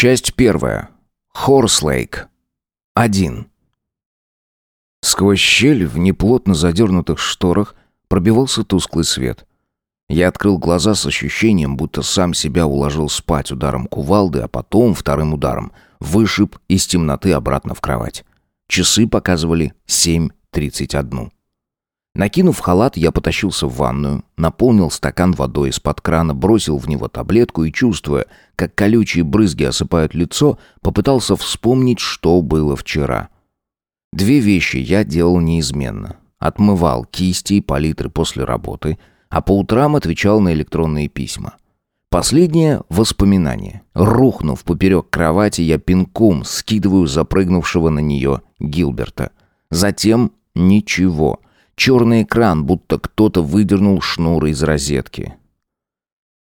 Часть первая. Хорслейк. Один. Сквозь щель в неплотно задернутых шторах пробивался тусклый свет. Я открыл глаза с ощущением, будто сам себя уложил спать ударом кувалды, а потом вторым ударом вышиб из темноты обратно в кровать. Часы показывали 7.31. Накинув халат, я потащился в ванную, наполнил стакан водой из-под крана, бросил в него таблетку и, чувствуя, как колючие брызги осыпают лицо, попытался вспомнить, что было вчера. Две вещи я делал неизменно. Отмывал кисти и палитры после работы, а по утрам отвечал на электронные письма. Последнее — воспоминание. Рухнув поперек кровати, я пинком скидываю запрыгнувшего на нее Гилберта. Затем ничего — Черный экран, будто кто-то выдернул шнур из розетки.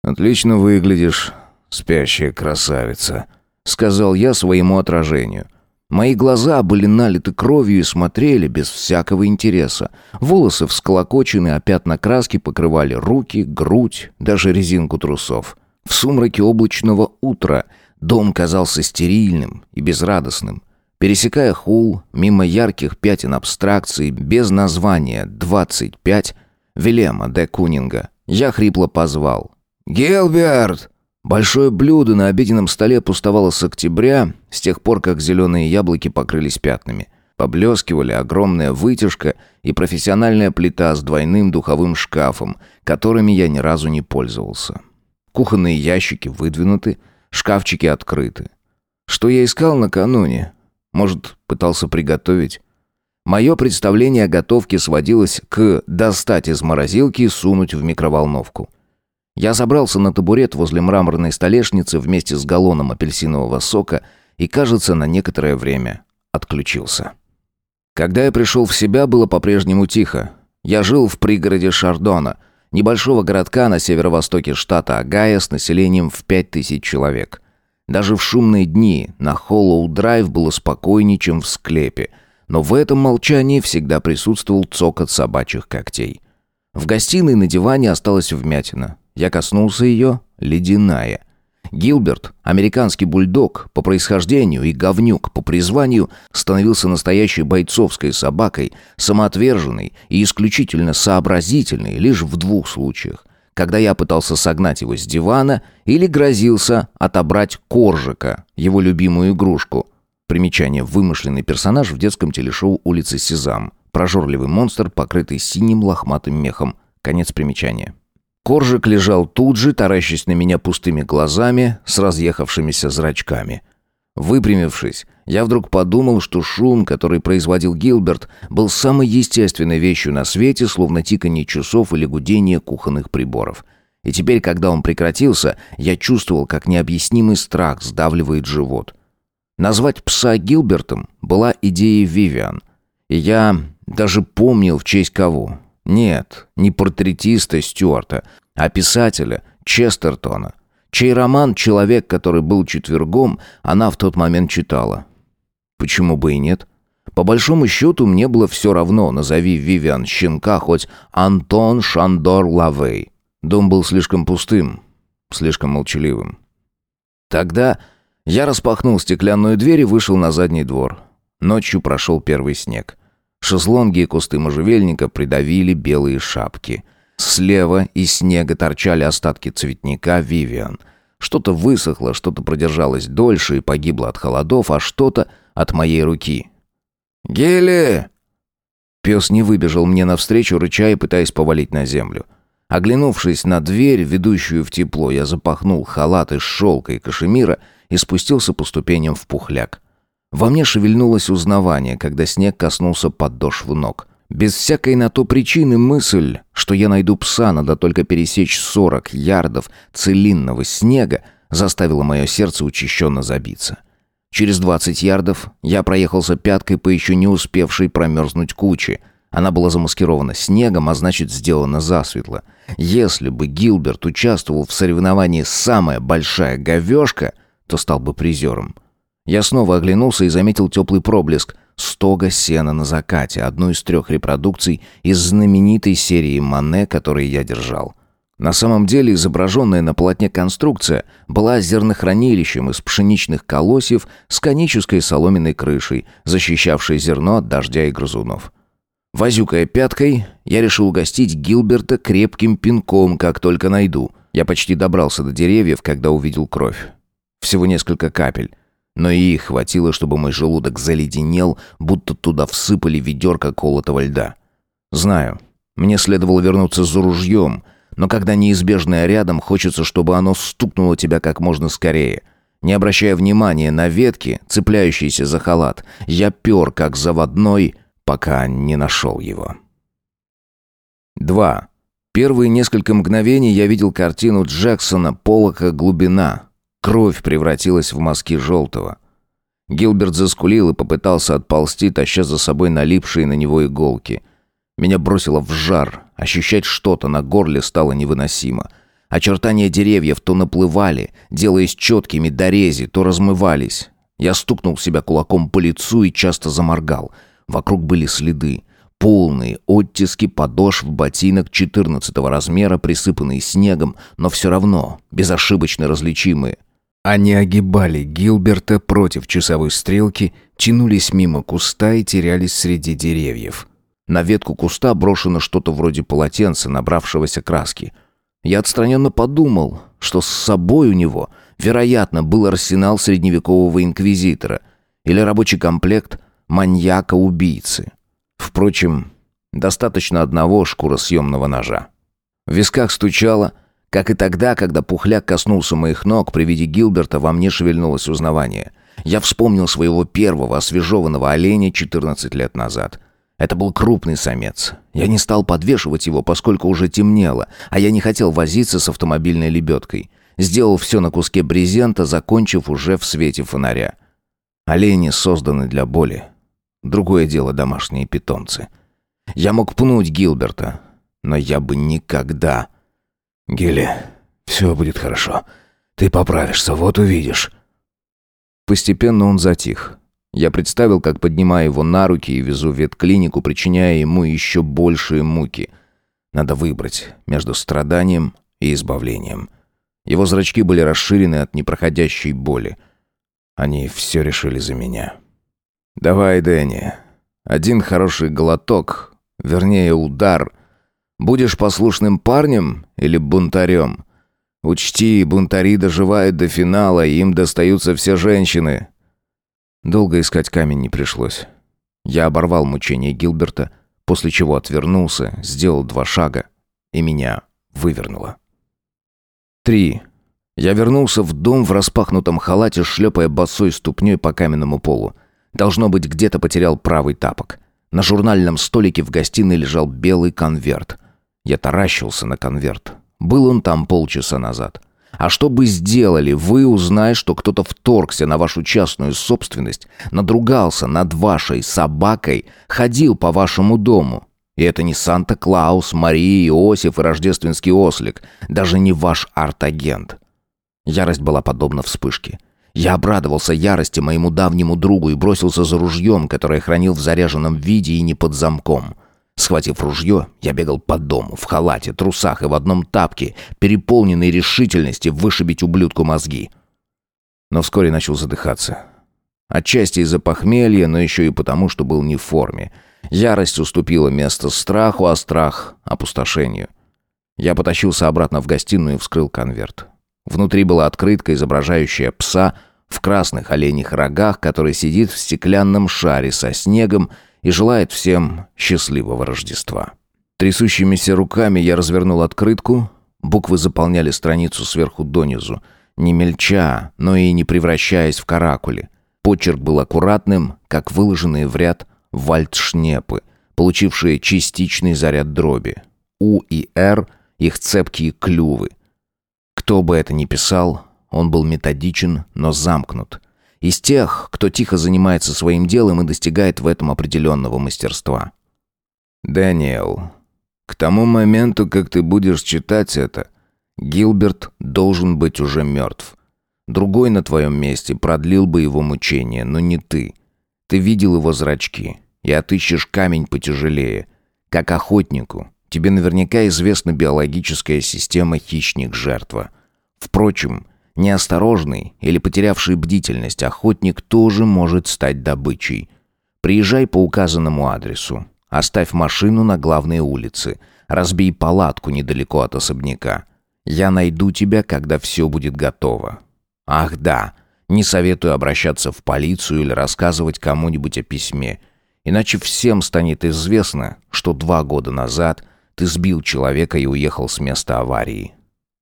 «Отлично выглядишь, спящая красавица», — сказал я своему отражению. Мои глаза были налиты кровью и смотрели без всякого интереса. Волосы всколокочены, а пятна краски покрывали руки, грудь, даже резинку трусов. В сумраке облачного утра дом казался стерильным и безрадостным. Пересекая хул, мимо ярких пятен абстракций, без названия «25», Вилема де Кунинга, я хрипло позвал. «Гилберт!» Большое блюдо на обеденном столе пустовало с октября, с тех пор, как зеленые яблоки покрылись пятнами. Поблескивали огромная вытяжка и профессиональная плита с двойным духовым шкафом, которыми я ни разу не пользовался. Кухонные ящики выдвинуты, шкафчики открыты. Что я искал накануне? Может, пытался приготовить? Мое представление о готовке сводилось к достать из морозилки и сунуть в микроволновку. Я забрался на табурет возле мраморной столешницы вместе с галлоном апельсинового сока и, кажется, на некоторое время отключился. Когда я пришел в себя, было по-прежнему тихо. Я жил в пригороде Шардона, небольшого городка на северо-востоке штата Огайо с населением в 5000 человек. Даже в шумные дни на Холлоу-драйв было спокойнее, чем в склепе, но в этом молчании всегда присутствовал цокот собачьих когтей. В гостиной на диване осталась вмятина. Я коснулся ее, ледяная. Гилберт, американский бульдог по происхождению и говнюк по призванию, становился настоящей бойцовской собакой, самоотверженной и исключительно сообразительной лишь в двух случаях когда я пытался согнать его с дивана или грозился отобрать Коржика, его любимую игрушку. Примечание «Вымышленный персонаж в детском телешоу «Улица Сезам». Прожорливый монстр, покрытый синим лохматым мехом. Конец примечания. Коржик лежал тут же, таращась на меня пустыми глазами с разъехавшимися зрачками. Выпрямившись, я вдруг подумал, что шум, который производил Гилберт, был самой естественной вещью на свете, словно тиканье часов или гудение кухонных приборов. И теперь, когда он прекратился, я чувствовал, как необъяснимый страх сдавливает живот. Назвать пса Гилбертом была идея Вивиан. И я даже помнил, в честь кого. Нет, не портретиста Стюарта, а писателя Честертона – чей роман «Человек, который был четвергом» она в тот момент читала. Почему бы и нет? По большому счету мне было все равно, назови Вивиан щенка хоть Антон Шандор Лавей. Дом был слишком пустым, слишком молчаливым. Тогда я распахнул стеклянную дверь и вышел на задний двор. Ночью прошел первый снег. Шезлонги и кусты можжевельника придавили белые шапки. Слева из снега торчали остатки цветника Вивиан. Что-то высохло, что-то продержалось дольше и погибло от холодов, а что-то от моей руки. «Гели!» Пес не выбежал мне навстречу, рыча и пытаясь повалить на землю. Оглянувшись на дверь, ведущую в тепло, я запахнул халат из шелка и кашемира и спустился по ступеням в пухляк. Во мне шевельнулось узнавание, когда снег коснулся подошв ног. Без всякой на то причины мысль, что я найду пса, надо только пересечь сорок ярдов целинного снега, заставила мое сердце учащенно забиться. Через двадцать ярдов я проехался пяткой по еще не успевшей промерзнуть куче. Она была замаскирована снегом, а значит сделана засветло. Если бы Гилберт участвовал в соревновании «Самая большая говешка», то стал бы призером. Я снова оглянулся и заметил теплый проблеск, стога сена на закате, одну из трех репродукций из знаменитой серии Мане, которые я держал. На самом деле изображенная на полотне конструкция была зернохранилищем из пшеничных колосьев с конической соломенной крышей, защищавшей зерно от дождя и грызунов. Возюкая пяткой, я решил угостить Гилберта крепким пинком, как только найду. Я почти добрался до деревьев, когда увидел кровь. Всего несколько капель. Но и их хватило, чтобы мой желудок заледенел, будто туда всыпали ведерко колотого льда. Знаю, мне следовало вернуться за ружьем, но когда неизбежное рядом, хочется, чтобы оно стукнуло тебя как можно скорее. Не обращая внимания на ветки, цепляющиеся за халат, я пер как заводной, пока не нашел его. 2. Первые несколько мгновений я видел картину Джексона «Полока глубина». Кровь превратилась в мазки желтого. Гилберт заскулил и попытался отползти, таща за собой налипшие на него иголки. Меня бросило в жар, Ощущать что-то на горле стало невыносимо. Очертания деревьев то наплывали, делаясь четкими до рези, то размывались. Я стукнул себя кулаком по лицу и часто заморгал. Вокруг были следы. Полные оттиски подошв ботинок 14 размера, присыпанные снегом, но все равно безошибочно различимые. Они огибали Гилберта против часовой стрелки, тянулись мимо куста и терялись среди деревьев. На ветку куста брошено что-то вроде полотенца, набравшегося краски. Я отстраненно подумал, что с собой у него, вероятно, был арсенал средневекового инквизитора или рабочий комплект маньяка-убийцы. Впрочем, достаточно одного шкуросъемного ножа. В висках стучало, как и тогда, когда пухляк коснулся моих ног, при виде Гилберта во мне шевельнулось узнавание. Я вспомнил своего первого освежеванного оленя 14 лет назад — это был крупный самец. Я не стал подвешивать его, поскольку уже темнело, а я не хотел возиться с автомобильной лебедкой. Сделал все на куске брезента, закончив уже в свете фонаря. Олени созданы для боли. Другое дело домашние питомцы. Я мог пнуть Гилберта, но я бы никогда... Гилли, все будет хорошо. Ты поправишься, вот увидишь. Постепенно он затих. Я представил, как поднимаю его на руки и везу в ветклинику, причиняя ему еще большие муки. Надо выбрать между страданием и избавлением. Его зрачки были расширены от непроходящей боли. Они все решили за меня. «Давай, Дэнни, один хороший глоток, вернее удар. Будешь послушным парнем или бунтарем? Учти, бунтари доживают до финала, им достаются все женщины, Долго искать камень не пришлось. Я оборвал мучение Гилберта, после чего отвернулся, сделал два шага, и меня вывернуло. Три. Я вернулся в дом в распахнутом халате, шлепая босой ступней по каменному полу. Должно быть, где-то потерял правый тапок. На журнальном столике в гостиной лежал белый конверт. Я таращился на конверт. Был он там полчаса назад. А что бы сделали вы, узная, что кто-то вторгся на вашу частную собственность, надругался над вашей собакой, ходил по вашему дому? И это не Санта-Клаус, Мария, Иосиф и рождественский ослик, даже не ваш арт-агент. Ярость была подобна вспышке. Я обрадовался ярости моему давнему другу и бросился за ружьем, которое хранил в заряженном виде и не под замком. Схватив ружье, я бегал по дому, в халате, трусах и в одном тапке, переполненный решительности вышибить ублюдку мозги. Но вскоре начал задыхаться. Отчасти из-за похмелья, но еще и потому, что был не в форме. Ярость уступила место страху, а страх — опустошению. Я потащился обратно в гостиную и вскрыл конверт. Внутри была открытка, изображающая пса в красных оленьих рогах, который сидит в стеклянном шаре со снегом и желает всем счастливого Рождества. Трясущимися руками я развернул открытку. Буквы заполняли страницу сверху донизу, не мельча, но и не превращаясь в каракули. Почерк был аккуратным, как выложенные в ряд вальдшнепы, получившие частичный заряд дроби. У и Р — их цепкие клювы. Кто бы это ни писал, он был методичен, но замкнут. Из тех, кто тихо занимается своим делом и достигает в этом определенного мастерства. «Дэниел, к тому моменту, как ты будешь читать это, Гилберт должен быть уже мертв. Другой на твоем месте продлил бы его мучение, но не ты. Ты видел его зрачки и отыщешь камень потяжелее. Как охотнику, тебе наверняка известна биологическая система хищник-жертва. Впрочем, неосторожный или потерявший бдительность охотник тоже может стать добычей. Приезжай по указанному адресу. Оставь машину на главной улице. Разбей палатку недалеко от особняка. Я найду тебя, когда все будет готово. Ах да, не советую обращаться в полицию или рассказывать кому-нибудь о письме. Иначе всем станет известно, что два года назад ты сбил человека и уехал с места аварии.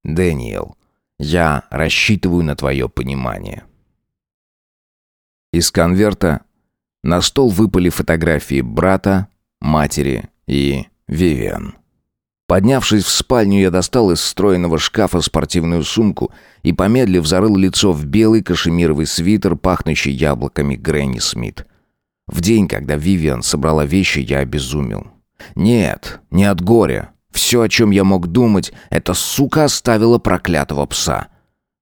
Дэниел, я рассчитываю на твое понимание. Из конверта на стол выпали фотографии брата, матери и Вивиан. Поднявшись в спальню, я достал из встроенного шкафа спортивную сумку и, помедлив, зарыл лицо в белый кашемировый свитер, пахнущий яблоками Грэнни Смит. В день, когда Вивиан собрала вещи, я обезумел. Нет, не от горя. Все, о чем я мог думать, это сука оставила проклятого пса.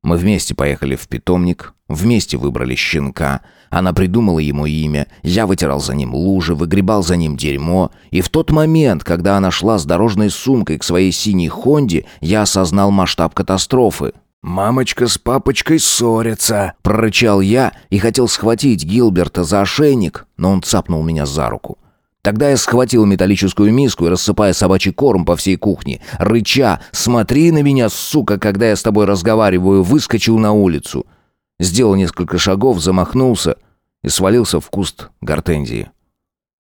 Мы вместе поехали в питомник, вместе выбрали щенка. Она придумала ему имя, я вытирал за ним лужи, выгребал за ним дерьмо. И в тот момент, когда она шла с дорожной сумкой к своей синей Хонде, я осознал масштаб катастрофы. «Мамочка с папочкой ссорятся», — прорычал я и хотел схватить Гилберта за ошейник, но он цапнул меня за руку. Тогда я схватил металлическую миску и, рассыпая собачий корм по всей кухне, рыча «Смотри на меня, сука, когда я с тобой разговариваю!» выскочил на улицу. Сделал несколько шагов, замахнулся и свалился в куст гортензии.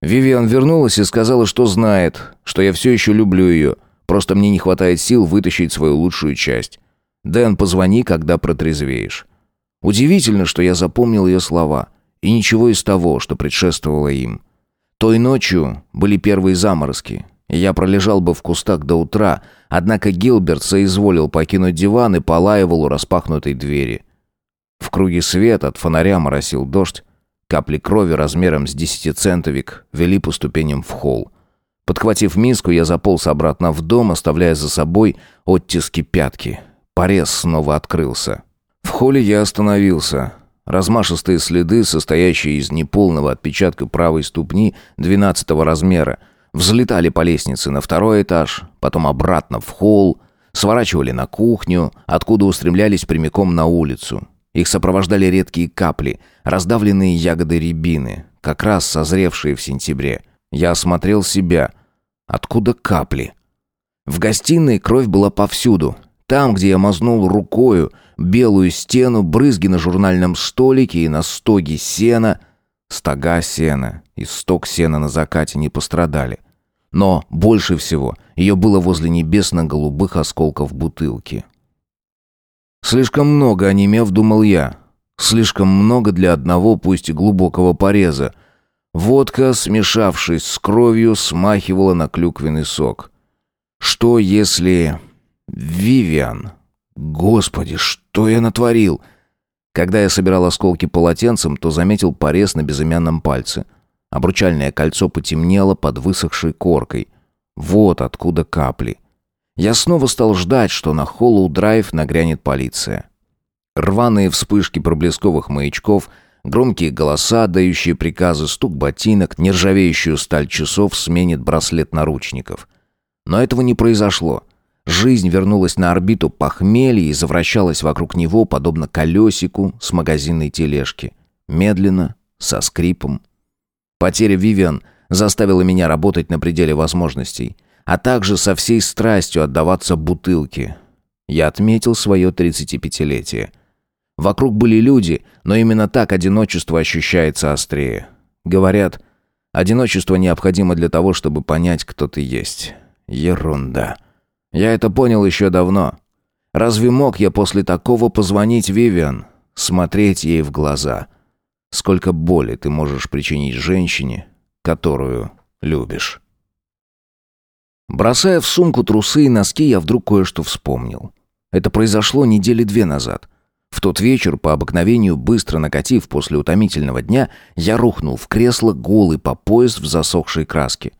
Вивиан вернулась и сказала, что знает, что я все еще люблю ее, просто мне не хватает сил вытащить свою лучшую часть. «Дэн, позвони, когда протрезвеешь». Удивительно, что я запомнил ее слова, и ничего из того, что предшествовало им – той ночью были первые заморозки, я пролежал бы в кустах до утра, однако Гилберт соизволил покинуть диван и полаивал у распахнутой двери. В круге света от фонаря моросил дождь, капли крови размером с десятицентовик вели по ступеням в холл. Подхватив миску, я заполз обратно в дом, оставляя за собой оттиски пятки. Порез снова открылся. В холле я остановился. Размашистые следы, состоящие из неполного отпечатка правой ступни 12 размера, взлетали по лестнице на второй этаж, потом обратно в холл, сворачивали на кухню, откуда устремлялись прямиком на улицу. Их сопровождали редкие капли, раздавленные ягоды рябины, как раз созревшие в сентябре. Я осмотрел себя. Откуда капли? В гостиной кровь была повсюду. Там, где я мазнул рукою, белую стену, брызги на журнальном столике и на стоге сена. Стога сена и стог сена на закате не пострадали. Но больше всего ее было возле небесно-голубых осколков бутылки. Слишком много, онемев, думал я. Слишком много для одного, пусть и глубокого пореза. Водка, смешавшись с кровью, смахивала на клюквенный сок. Что если... Вивиан Господи, что я натворил? Когда я собирал осколки полотенцем, то заметил порез на безымянном пальце. Обручальное кольцо потемнело под высохшей коркой. Вот откуда капли. Я снова стал ждать, что на Холлоу Драйв нагрянет полиция. Рваные вспышки проблесковых маячков, громкие голоса, дающие приказы, стук ботинок, нержавеющую сталь часов сменит браслет наручников. Но этого не произошло. Жизнь вернулась на орбиту похмелья и завращалась вокруг него, подобно колесику с магазинной тележки. Медленно, со скрипом. Потеря Вивиан заставила меня работать на пределе возможностей, а также со всей страстью отдаваться бутылке. Я отметил свое 35-летие. Вокруг были люди, но именно так одиночество ощущается острее. Говорят, одиночество необходимо для того, чтобы понять, кто ты есть. Ерунда. Я это понял еще давно. Разве мог я после такого позвонить Вивиан, смотреть ей в глаза? Сколько боли ты можешь причинить женщине, которую любишь? Бросая в сумку трусы и носки, я вдруг кое-что вспомнил. Это произошло недели две назад. В тот вечер, по обыкновению, быстро накатив после утомительного дня, я рухнул в кресло голый по пояс в засохшей краске.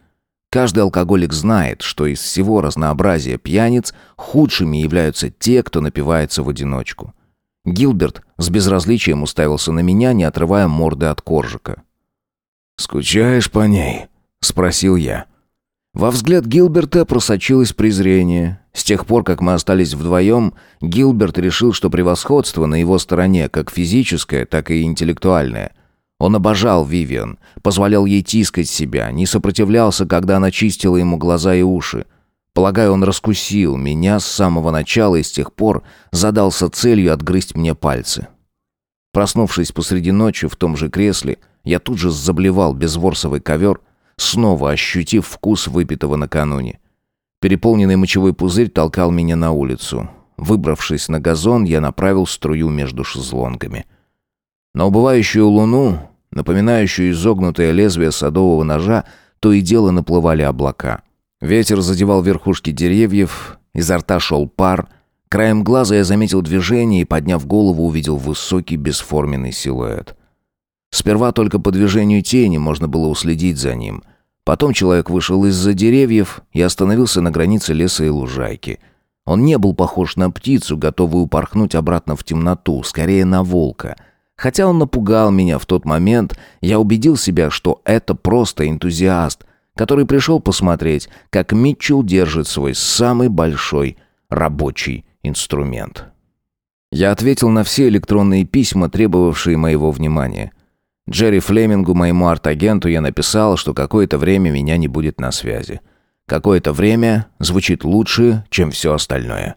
Каждый алкоголик знает, что из всего разнообразия пьяниц худшими являются те, кто напивается в одиночку. Гилберт с безразличием уставился на меня, не отрывая морды от коржика. «Скучаешь по ней?» — спросил я. Во взгляд Гилберта просочилось презрение. С тех пор, как мы остались вдвоем, Гилберт решил, что превосходство на его стороне как физическое, так и интеллектуальное. Он обожал Вивиан, позволял ей тискать себя, не сопротивлялся, когда она чистила ему глаза и уши. Полагаю, он раскусил меня с самого начала и с тех пор задался целью отгрызть мне пальцы. Проснувшись посреди ночи в том же кресле, я тут же заблевал безворсовый ковер, снова ощутив вкус выпитого накануне. Переполненный мочевой пузырь толкал меня на улицу. Выбравшись на газон, я направил струю между шезлонгами. На убывающую луну, напоминающую изогнутое лезвие садового ножа, то и дело наплывали облака. Ветер задевал верхушки деревьев, изо рта шел пар. Краем глаза я заметил движение и, подняв голову, увидел высокий бесформенный силуэт. Сперва только по движению тени можно было уследить за ним. Потом человек вышел из-за деревьев и остановился на границе леса и лужайки. Он не был похож на птицу, готовую упорхнуть обратно в темноту, скорее на волка. Хотя он напугал меня в тот момент, я убедил себя, что это просто энтузиаст, который пришел посмотреть, как Митчелл держит свой самый большой рабочий инструмент. Я ответил на все электронные письма, требовавшие моего внимания. Джерри Флемингу, моему арт-агенту, я написал, что какое-то время меня не будет на связи. Какое-то время звучит лучше, чем все остальное.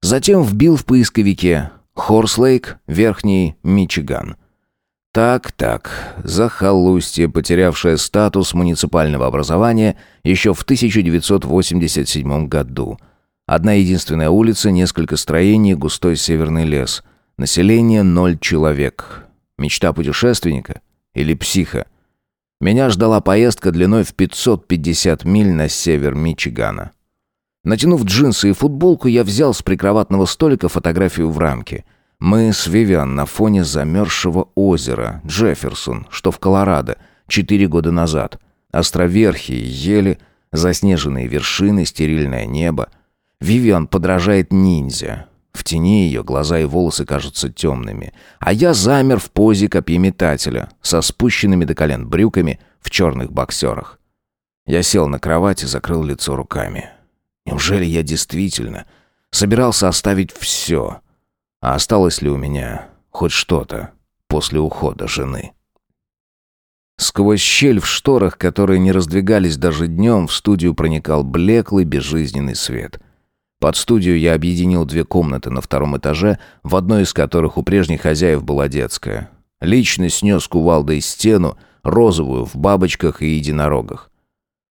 Затем вбил в поисковике «Хорслейк, Верхний Мичиган». Так-так, захолустье, потерявшее статус муниципального образования еще в 1987 году. Одна единственная улица, несколько строений, густой северный лес. Население ноль человек. Мечта путешественника или психа? Меня ждала поездка длиной в 550 миль на север Мичигана. Натянув джинсы и футболку, я взял с прикроватного столика фотографию в рамке. Мы с Вивиан на фоне замерзшего озера Джефферсон, что в Колорадо, четыре года назад. Островерхие ели, заснеженные вершины, стерильное небо. Вивиан подражает ниндзя. В тени ее глаза и волосы кажутся темными. А я замер в позе копьеметателя, со спущенными до колен брюками в черных боксерах. Я сел на кровать и закрыл лицо руками. Неужели я действительно собирался оставить все? А осталось ли у меня хоть что-то после ухода жены? Сквозь щель в шторах, которые не раздвигались даже днем, в студию проникал блеклый безжизненный свет — под студию я объединил две комнаты на втором этаже, в одной из которых у прежних хозяев была детская. Лично снес кувалдой стену, розовую, в бабочках и единорогах.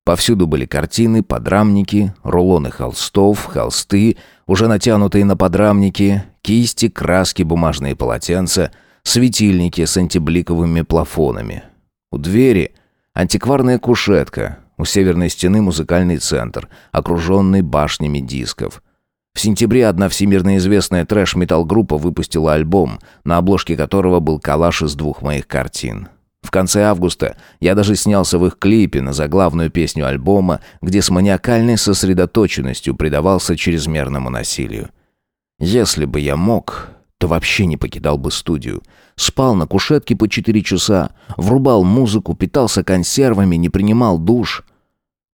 Повсюду были картины, подрамники, рулоны холстов, холсты, уже натянутые на подрамники, кисти, краски, бумажные полотенца, светильники с антибликовыми плафонами. У двери антикварная кушетка, у северной стены музыкальный центр, окруженный башнями дисков. В сентябре одна всемирно известная трэш-метал-группа выпустила альбом, на обложке которого был коллаж из двух моих картин. В конце августа я даже снялся в их клипе на заглавную песню альбома, где с маниакальной сосредоточенностью предавался чрезмерному насилию. Если бы я мог, то вообще не покидал бы студию. Спал на кушетке по четыре часа, врубал музыку, питался консервами, не принимал душ.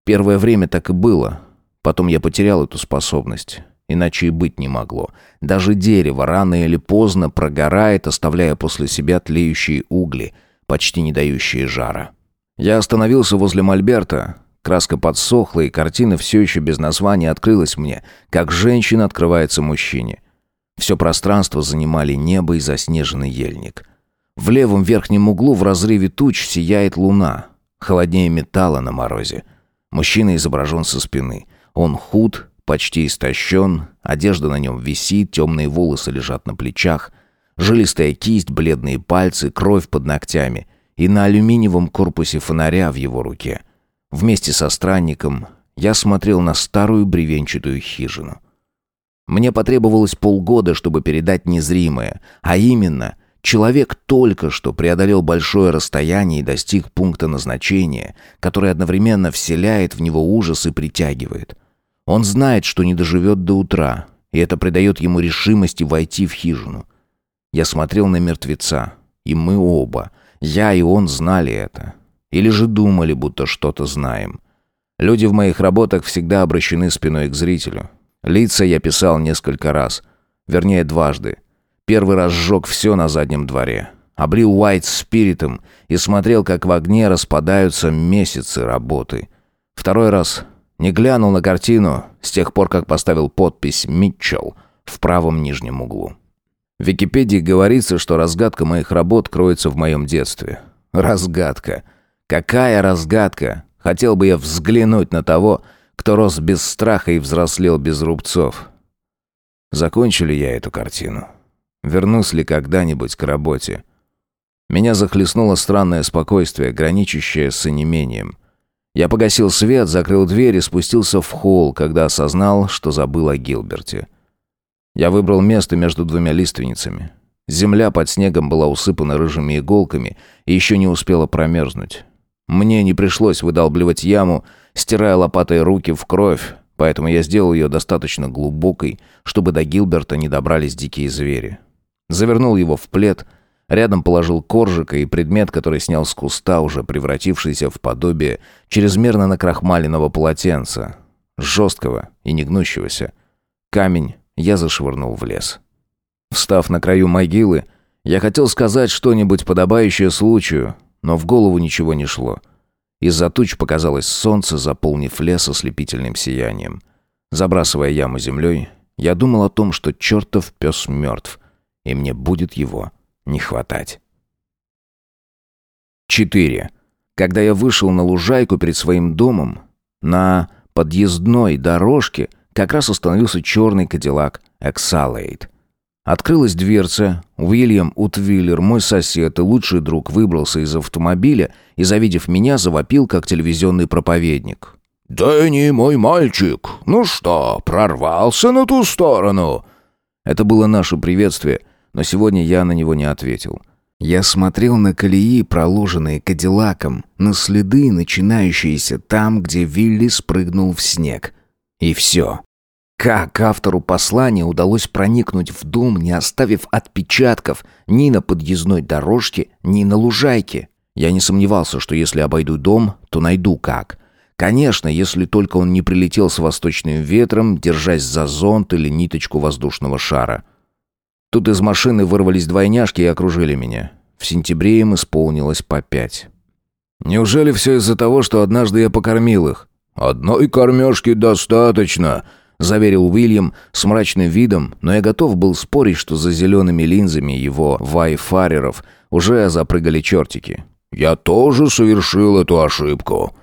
Первое время так и было. Потом я потерял эту способность. Иначе и быть не могло. Даже дерево рано или поздно прогорает, оставляя после себя тлеющие угли, почти не дающие жара. Я остановился возле мольберта. Краска подсохла, и картина все еще без названия открылась мне, как женщина открывается мужчине. Все пространство занимали небо и заснеженный ельник. В левом верхнем углу в разрыве туч сияет луна, холоднее металла на морозе. Мужчина изображен со спины. Он худ, почти истощен, одежда на нем висит, темные волосы лежат на плечах, жилистая кисть, бледные пальцы, кровь под ногтями и на алюминиевом корпусе фонаря в его руке. Вместе со странником я смотрел на старую бревенчатую хижину. Мне потребовалось полгода, чтобы передать незримое, а именно — Человек только что преодолел большое расстояние и достиг пункта назначения, который одновременно вселяет в него ужас и притягивает. Он знает, что не доживет до утра, и это придает ему решимости войти в хижину. Я смотрел на мертвеца, и мы оба, я и он знали это. Или же думали, будто что-то знаем. Люди в моих работах всегда обращены спиной к зрителю. Лица я писал несколько раз. Вернее, дважды. Первый раз сжег все на заднем дворе. Облил Уайт спиритом и смотрел, как в огне распадаются месяцы работы. Второй раз не глянул на картину с тех пор, как поставил подпись «Митчелл» в правом нижнем углу. В Википедии говорится, что разгадка моих работ кроется в моем детстве. Разгадка. Какая разгадка? Хотел бы я взглянуть на того, кто рос без страха и взрослел без рубцов. Закончили я эту картину? Вернусь ли когда-нибудь к работе? Меня захлестнуло странное спокойствие, граничащее с онемением. Я погасил свет, закрыл дверь и спустился в холл, когда осознал, что забыл о Гилберте. Я выбрал место между двумя лиственницами. Земля под снегом была усыпана рыжими иголками и еще не успела промерзнуть. Мне не пришлось выдалбливать яму, стирая лопатой руки в кровь, поэтому я сделал ее достаточно глубокой, чтобы до Гилберта не добрались дикие звери. Завернул его в плед, рядом положил коржика и предмет, который снял с куста, уже превратившийся в подобие чрезмерно накрахмаленного полотенца, жесткого и негнущегося. Камень я зашвырнул в лес. Встав на краю могилы, я хотел сказать что-нибудь подобающее случаю, но в голову ничего не шло. Из-за туч показалось солнце, заполнив лес ослепительным сиянием. Забрасывая яму землей, я думал о том, что чертов пес мертв, и мне будет его не хватать. 4. Когда я вышел на лужайку перед своим домом, на подъездной дорожке как раз остановился черный кадиллак Exalate. Открылась дверца. Уильям Утвиллер, мой сосед и лучший друг, выбрался из автомобиля и, завидев меня, завопил, как телевизионный проповедник. «Дэнни, мой мальчик, ну что, прорвался на ту сторону?» Это было наше приветствие, но сегодня я на него не ответил. Я смотрел на колеи, проложенные Кадиллаком, на следы, начинающиеся там, где Вилли спрыгнул в снег. И все. Как автору послания удалось проникнуть в дом, не оставив отпечатков ни на подъездной дорожке, ни на лужайке? Я не сомневался, что если обойду дом, то найду как. Конечно, если только он не прилетел с восточным ветром, держась за зонт или ниточку воздушного шара. Тут из машины вырвались двойняшки и окружили меня. В сентябре им исполнилось по пять. «Неужели все из-за того, что однажды я покормил их?» «Одной кормежки достаточно», — заверил Уильям с мрачным видом, но я готов был спорить, что за зелеными линзами его вайфареров уже запрыгали чертики. «Я тоже совершил эту ошибку».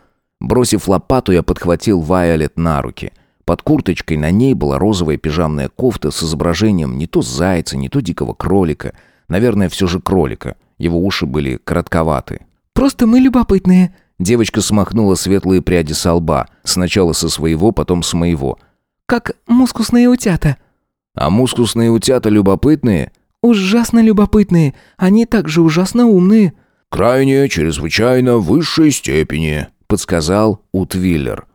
Бросив лопату, я подхватил Вайолет на руки. Под курточкой на ней была розовая пижамная кофта с изображением не то зайца, не то дикого кролика. Наверное, все же кролика. Его уши были коротковаты. «Просто мы любопытные». Девочка смахнула светлые пряди со лба. Сначала со своего, потом с моего как мускусные утята». «А мускусные утята любопытные?» «Ужасно любопытные. Они также ужасно умные». «Крайне, чрезвычайно, высшей степени», — подсказал Утвиллер.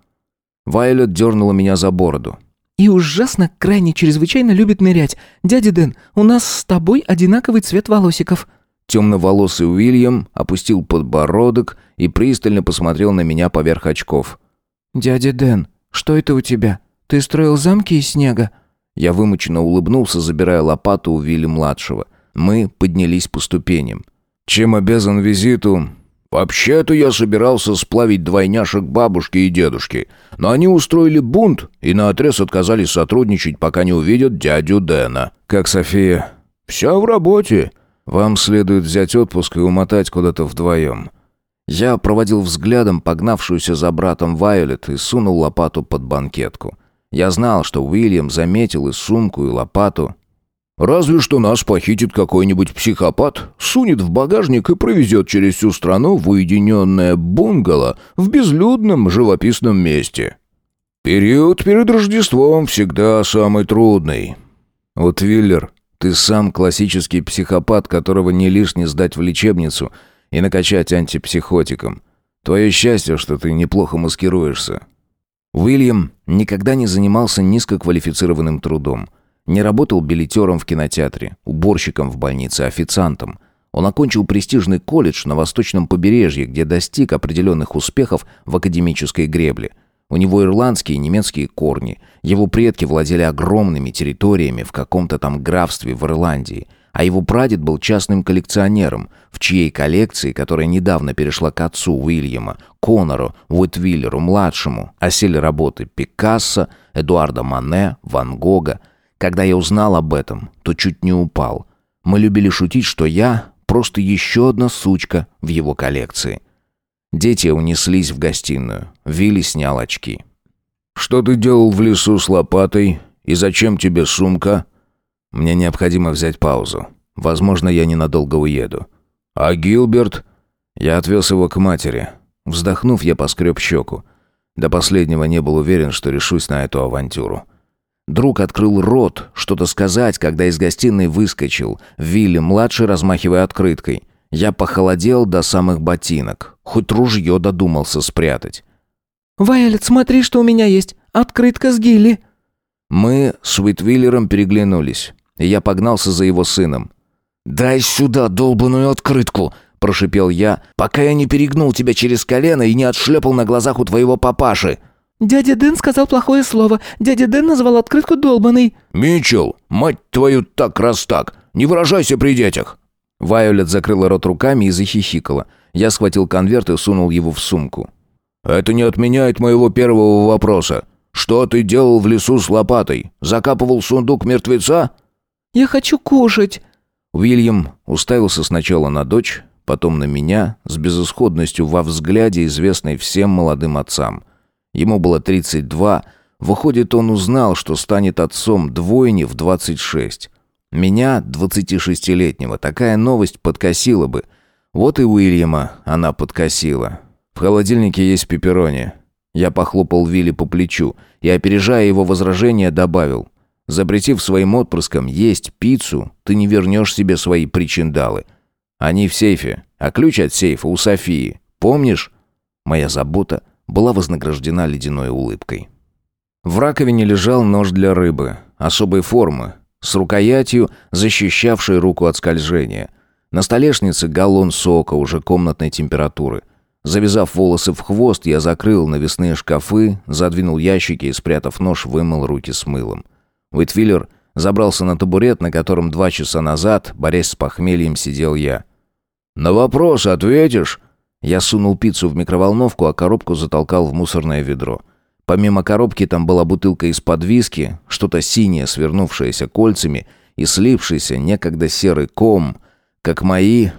Вайлет дернула меня за бороду. «И ужасно, крайне, чрезвычайно любит нырять. Дядя Дэн, у нас с тобой одинаковый цвет волосиков». Темноволосый Уильям опустил подбородок и пристально посмотрел на меня поверх очков. «Дядя Дэн, что это у тебя?» Ты строил замки из снега?» Я вымученно улыбнулся, забирая лопату у Вилли-младшего. Мы поднялись по ступеням. «Чем обязан визиту?» «Вообще-то я собирался сплавить двойняшек бабушки и дедушки, но они устроили бунт и наотрез отказались сотрудничать, пока не увидят дядю Дэна». «Как София?» «Вся в работе». «Вам следует взять отпуск и умотать куда-то вдвоем». Я проводил взглядом погнавшуюся за братом Вайолет и сунул лопату под банкетку. Я знал, что Уильям заметил и сумку, и лопату. «Разве что нас похитит какой-нибудь психопат, сунет в багажник и провезет через всю страну в уединенное бунгало в безлюдном живописном месте. Период перед Рождеством всегда самый трудный». «Вот, Виллер, ты сам классический психопат, которого не лишне сдать в лечебницу и накачать антипсихотиком. Твое счастье, что ты неплохо маскируешься. Уильям никогда не занимался низкоквалифицированным трудом. Не работал билетером в кинотеатре, уборщиком в больнице, официантом. Он окончил престижный колледж на восточном побережье, где достиг определенных успехов в академической гребле. У него ирландские и немецкие корни. Его предки владели огромными территориями в каком-то там графстве в Ирландии. А его прадед был частным коллекционером, в чьей коллекции, которая недавно перешла к отцу Уильяма, Конору Уитвиллеру-младшему, осели работы Пикассо, Эдуарда Мане, Ван Гога. Когда я узнал об этом, то чуть не упал. Мы любили шутить, что я просто еще одна сучка в его коллекции. Дети унеслись в гостиную. Вилли снял очки. «Что ты делал в лесу с лопатой? И зачем тебе сумка?» «Мне необходимо взять паузу. Возможно, я ненадолго уеду». «А Гилберт?» Я отвез его к матери. Вздохнув, я поскреб щеку. До последнего не был уверен, что решусь на эту авантюру. Друг открыл рот, что-то сказать, когда из гостиной выскочил. Вилли-младший, размахивая открыткой. Я похолодел до самых ботинок. Хоть ружье додумался спрятать. «Вайолет, смотри, что у меня есть. Открытка с Гилли». Мы с Уитвиллером переглянулись, и я погнался за его сыном. «Дай сюда долбаную открытку!» – прошипел я, пока я не перегнул тебя через колено и не отшлепал на глазах у твоего папаши. «Дядя Дэн сказал плохое слово. Дядя Дэн назвал открытку долбаной». «Митчелл, мать твою, так раз так. Не выражайся при детях». Вайолет закрыла рот руками и захихикала. Я схватил конверт и сунул его в сумку. «Это не отменяет моего первого вопроса. Что ты делал в лесу с лопатой? Закапывал сундук мертвеца?» «Я хочу кушать». Уильям уставился сначала на дочь, потом на меня, с безысходностью во взгляде, известной всем молодым отцам. Ему было 32, выходит, он узнал, что станет отцом двойни в 26. Меня, 26-летнего, такая новость подкосила бы. Вот и Уильяма она подкосила. В холодильнике есть пепперони. Я похлопал Вилли по плечу и, опережая его возражение, добавил. Запретив своим отпрыскам есть пиццу, ты не вернешь себе свои причиндалы. Они в сейфе, а ключ от сейфа у Софии. Помнишь? Моя забота была вознаграждена ледяной улыбкой. В раковине лежал нож для рыбы, особой формы, с рукоятью, защищавшей руку от скольжения. На столешнице галлон сока уже комнатной температуры. Завязав волосы в хвост, я закрыл навесные шкафы, задвинул ящики и, спрятав нож, вымыл руки с мылом. Уитвиллер забрался на табурет, на котором два часа назад, борясь с похмельем, сидел я. «На вопрос ответишь?» Я сунул пиццу в микроволновку, а коробку затолкал в мусорное ведро. Помимо коробки там была бутылка из-под виски, что-то синее, свернувшееся кольцами, и слипшийся некогда серый ком, как мои...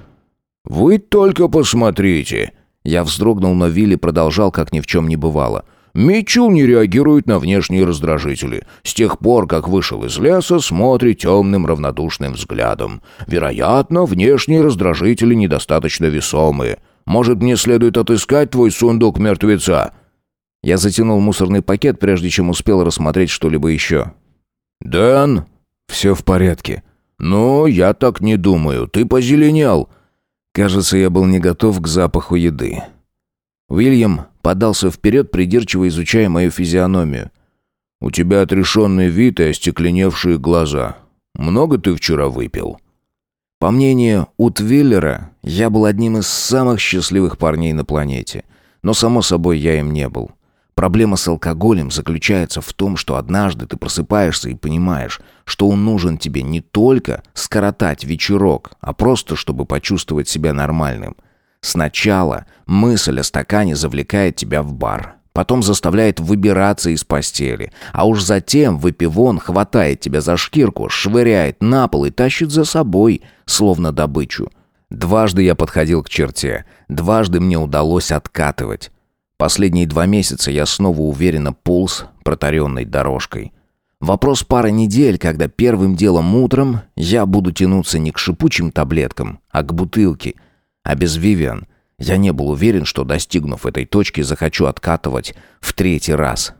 «Вы только посмотрите!» Я вздрогнул, но Вилли продолжал, как ни в чем не бывало. «Митчелл не реагирует на внешние раздражители. С тех пор, как вышел из леса, смотрит темным равнодушным взглядом. Вероятно, внешние раздражители недостаточно весомые. Может, мне следует отыскать твой сундук мертвеца?» Я затянул мусорный пакет, прежде чем успел рассмотреть что-либо еще. «Дэн?» «Все в порядке». «Ну, я так не думаю. Ты позеленел». Кажется, я был не готов к запаху еды. Уильям подался вперед, придирчиво изучая мою физиономию. «У тебя отрешенный вид и остекленевшие глаза. Много ты вчера выпил?» По мнению Утвиллера, я был одним из самых счастливых парней на планете. Но, само собой, я им не был. Проблема с алкоголем заключается в том, что однажды ты просыпаешься и понимаешь, что он нужен тебе не только скоротать вечерок, а просто чтобы почувствовать себя нормальным. Сначала мысль о стакане завлекает тебя в бар, потом заставляет выбираться из постели, а уж затем выпивон хватает тебя за шкирку, швыряет на пол и тащит за собой, словно добычу. Дважды я подходил к черте, дважды мне удалось откатывать. Последние два месяца я снова уверенно полз протаренной дорожкой. Вопрос пары недель, когда первым делом утром я буду тянуться не к шипучим таблеткам, а к бутылке. А без Вивиан я не был уверен, что, достигнув этой точки, захочу откатывать в третий раз.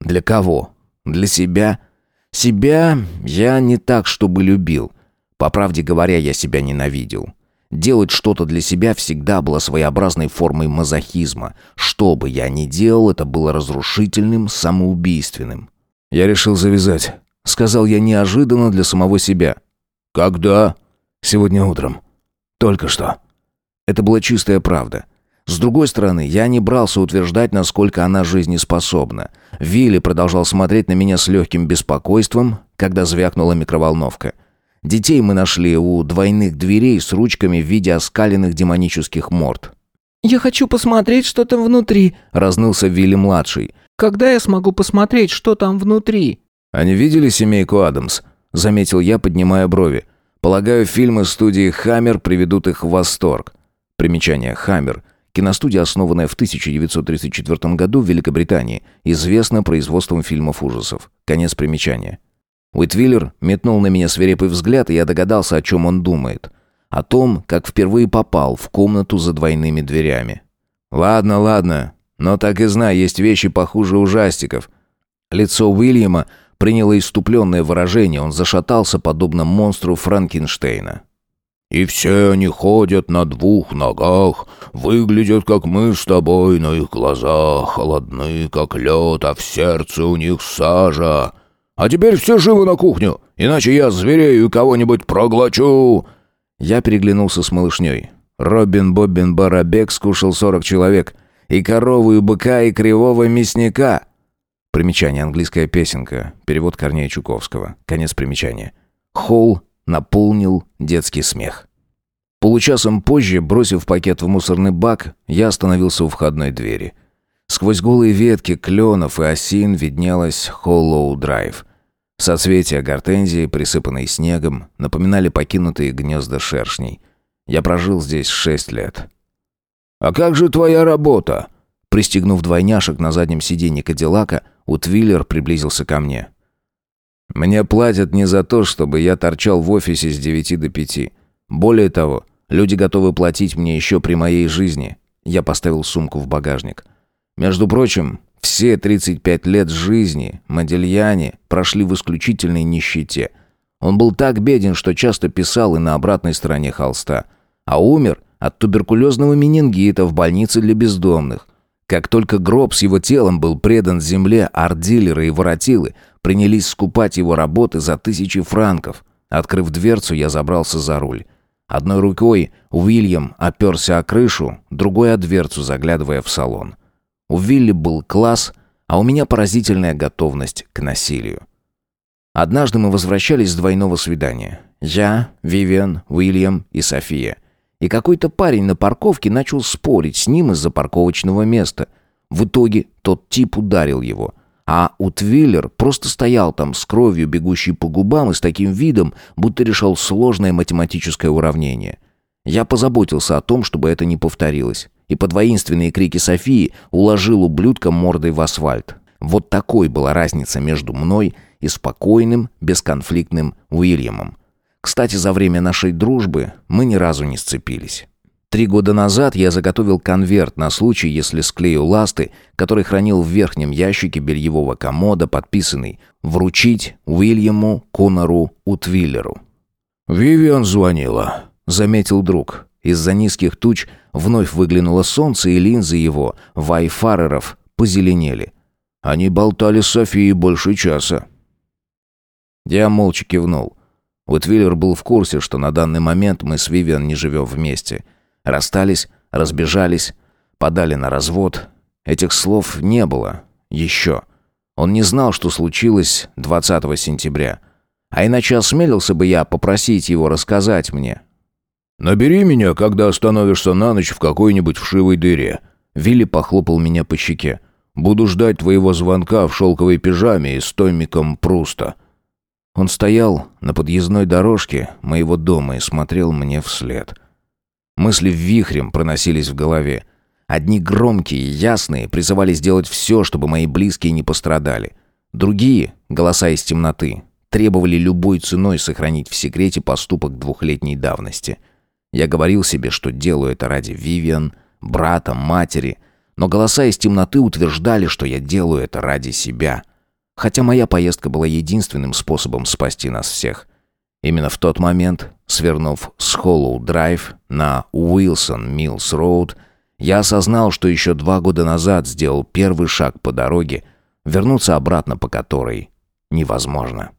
Для кого? Для себя? Себя я не так, чтобы любил. По правде говоря, я себя ненавидел. Делать что-то для себя всегда было своеобразной формой мазохизма. Что бы я ни делал, это было разрушительным, самоубийственным. «Я решил завязать», — сказал я неожиданно для самого себя. «Когда?» «Сегодня утром. Только что». Это была чистая правда. С другой стороны, я не брался утверждать, насколько она жизнеспособна. Вилли продолжал смотреть на меня с легким беспокойством, когда звякнула микроволновка. Детей мы нашли у двойных дверей с ручками в виде оскаленных демонических морд. «Я хочу посмотреть, что там внутри», — разнылся Вилли-младший. «Когда я смогу посмотреть, что там внутри?» «Они видели семейку Адамс?» — заметил я, поднимая брови. «Полагаю, фильмы студии «Хаммер» приведут их в восторг». Примечание «Хаммер» — киностудия, основанная в 1934 году в Великобритании, известна производством фильмов ужасов. Конец примечания. Уитвиллер метнул на меня свирепый взгляд, и я догадался, о чем он думает. О том, как впервые попал в комнату за двойными дверями. «Ладно, ладно, но так и знай, есть вещи похуже ужастиков». Лицо Уильяма приняло иступленное выражение, он зашатался, подобно монстру Франкенштейна. «И все они ходят на двух ногах, выглядят, как мы с тобой, на их глазах, холодны, как лед, а в сердце у них сажа. А теперь все живо на кухню, иначе я зверею кого-нибудь проглочу!» Я переглянулся с малышней. Робин Боббин Барабек скушал сорок человек. И корову, и быка, и кривого мясника. Примечание. Английская песенка. Перевод Корнея Чуковского. Конец примечания. Холл наполнил детский смех. Получасом позже, бросив пакет в мусорный бак, я остановился у входной двери. Сквозь голые ветки кленов и осин виднелась Холлоу Драйв. Соцветия гортензии, присыпанные снегом, напоминали покинутые гнезда шершней. Я прожил здесь шесть лет. «А как же твоя работа?» Пристегнув двойняшек на заднем сиденье Кадиллака, Утвиллер приблизился ко мне. «Мне платят не за то, чтобы я торчал в офисе с девяти до пяти. Более того, люди готовы платить мне еще при моей жизни». Я поставил сумку в багажник. «Между прочим, все 35 лет жизни Модельяне прошли в исключительной нищете. Он был так беден, что часто писал и на обратной стороне холста. А умер от туберкулезного менингита в больнице для бездомных. Как только гроб с его телом был предан земле, арт-дилеры и воротилы принялись скупать его работы за тысячи франков. Открыв дверцу, я забрался за руль. Одной рукой Уильям оперся о крышу, другой о дверцу, заглядывая в салон. У Вилли был класс, а у меня поразительная готовность к насилию. Однажды мы возвращались с двойного свидания. Я, Вивиан, Уильям и София и какой-то парень на парковке начал спорить с ним из-за парковочного места. В итоге тот тип ударил его. А Утвиллер просто стоял там с кровью, бегущей по губам, и с таким видом, будто решал сложное математическое уравнение. Я позаботился о том, чтобы это не повторилось, и под воинственные крики Софии уложил ублюдка мордой в асфальт. Вот такой была разница между мной и спокойным, бесконфликтным Уильямом. Кстати, за время нашей дружбы мы ни разу не сцепились. Три года назад я заготовил конверт на случай, если склею ласты, который хранил в верхнем ящике бельевого комода, подписанный «Вручить Уильяму Конору Утвиллеру». «Вивиан звонила», — заметил друг. Из-за низких туч вновь выглянуло солнце, и линзы его, вайфареров, позеленели. Они болтали с Софией больше часа. Я молча кивнул. Уитвиллер был в курсе, что на данный момент мы с Вивиан не живем вместе. Расстались, разбежались, подали на развод. Этих слов не было. Еще. Он не знал, что случилось 20 сентября. А иначе осмелился бы я попросить его рассказать мне. «Набери меня, когда остановишься на ночь в какой-нибудь вшивой дыре». Вилли похлопал меня по щеке. «Буду ждать твоего звонка в шелковой пижаме и с томиком Пруста». Он стоял на подъездной дорожке моего дома и смотрел мне вслед. Мысли вихрем проносились в голове. Одни громкие ясные призывали сделать все, чтобы мои близкие не пострадали. Другие, голоса из темноты, требовали любой ценой сохранить в секрете поступок двухлетней давности. Я говорил себе, что делаю это ради Вивиан, брата, матери, но голоса из темноты утверждали, что я делаю это ради себя — Хотя моя поездка была единственным способом спасти нас всех. Именно в тот момент, свернув с Холлоу-драйв на Уилсон-Миллс-роуд, я осознал, что еще два года назад сделал первый шаг по дороге, вернуться обратно по которой невозможно.